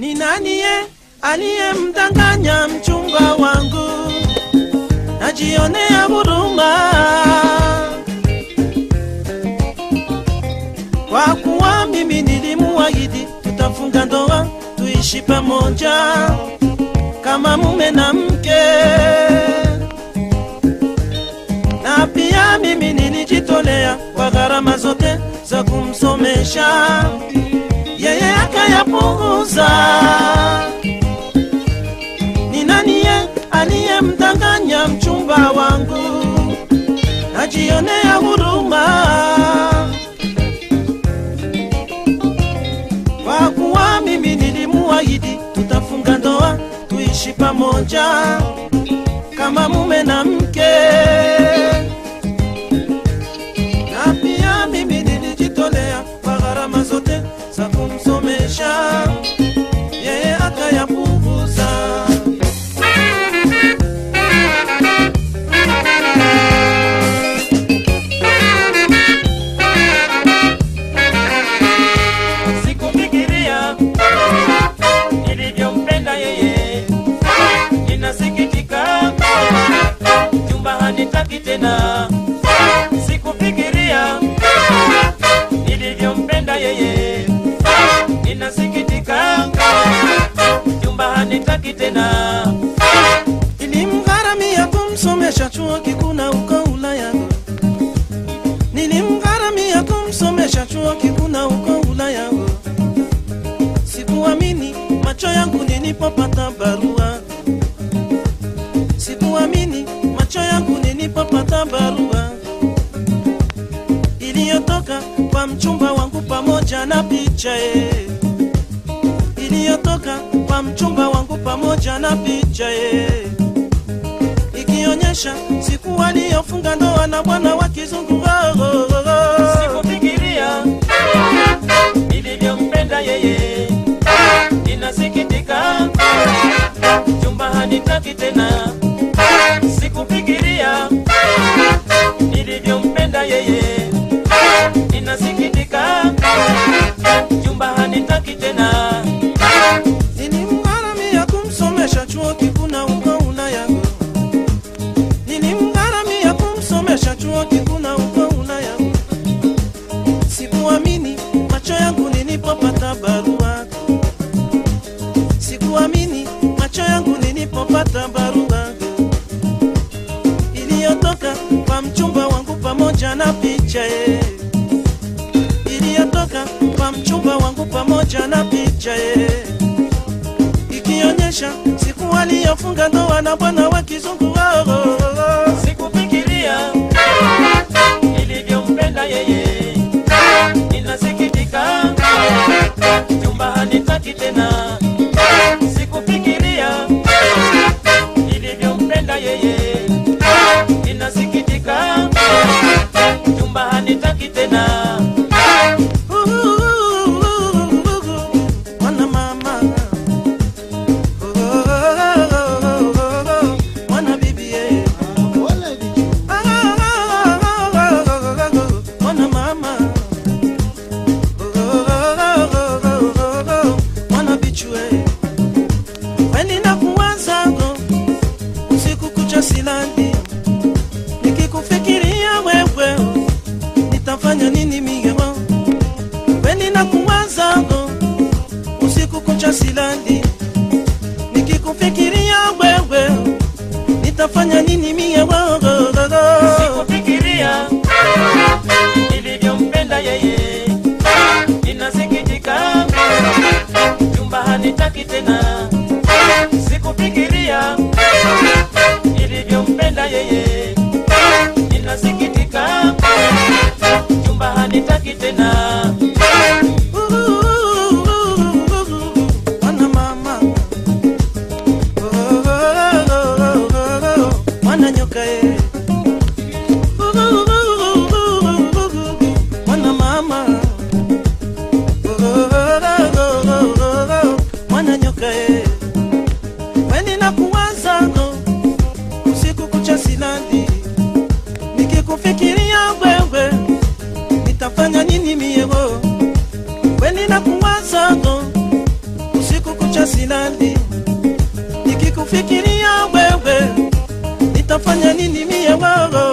Ni nani ye aliyemdanganya mchumba wangu? Najionea huruma. Kwa kuwa mimi nilimuahidi tutafunga ndoa tuishi pamoja. Kama mume na mke, na pia mimi nilijitolea kwa gharama zote za kumsomesha yeye akayapunguza. Ni nani ye aliyemdanganya mchumba wangu? Najionea huruma kwa kuwa mimi nilimuahidi tutafunga ndoa tuishi pamoja nilipopata barua, sikuamini macho yangu nilipopata barua iliyotoka kwa mchumba wangu pamoja na picha ye, iliyotoka kwa mchumba wangu pamoja na picha ye ikionyesha siku aliyofunga ndoa na bwana wa kizungu. Oh, oh, oh. Sikufikiria nilivyompenda yeye, chumba hanitaki tena. Wangu pamoja na picha ye, iliyotoka kwa mchumba wangu pamoja na picha ye ikionyesha siku aliyofunga ndoa na bwana wa kizungu. Oh, oh, oh, oh. Sikufikiria hanitaki usiku silali. Nikikufikiria wewe nitafanya nini na nyoka ye mwana mama. Mwana nyoka eh. weni na kuwazano usiku kucha silandi nikikufikiria wewe nitafanya nini weni na kuwazano usiku kucha silandi nikikufikiria wewe mie wewe